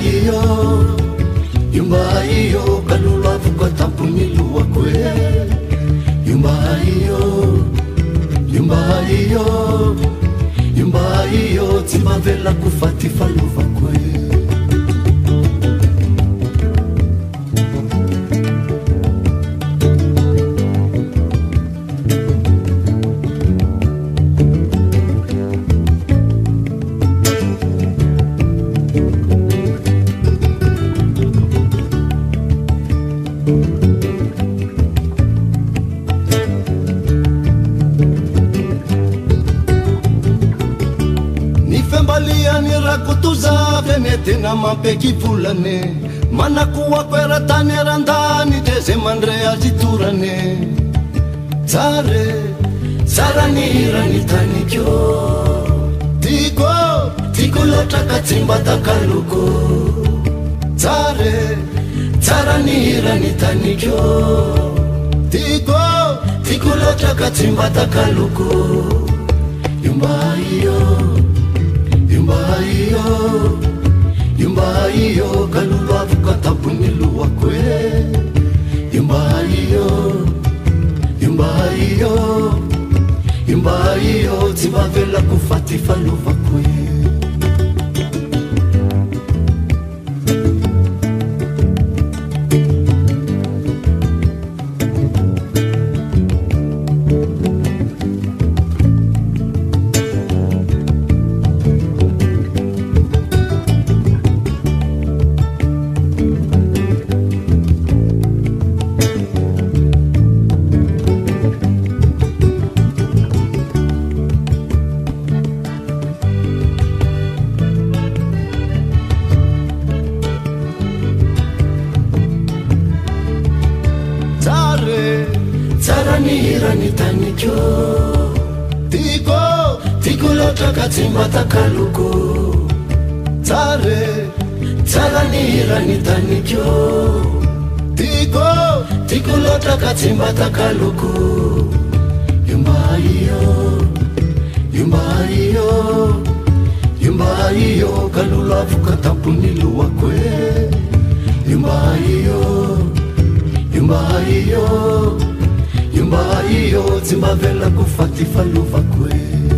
iyo nyumba hiyo kalulavuka tampumilua kwe nyumba hiyo nyumba hiyo nyumba hiyo timavela kufatifaluvakwe aliani ra kutuzapenetina mampekipulane manakuwakoera tanera ndani deze mandreasiturane tsare tsarani hirani tanikyo tiko tikulotakatsimbatakaluko tsare tsarani hirani tanikyo tigo tikulotakatsimbatakaluko yumbaio Yumba bahay iyo, yung bahay iyo, kalulabu katabun ni luwakwe. Yung bahay iyo, yumba bahay iyo, yung bahay iyo, tibavela kufatifaluvakwe. k tikulota katsimata kaluku tsare tsaranihiranitanikyo tiko tikulota katsimba ta kaluku umbaio yimbaiyo yumbahiyo kalulapfuka tapunilu wakwe yumbaiyo yumbahiyo maiוzמaveלaגוfa tifaלו vaקue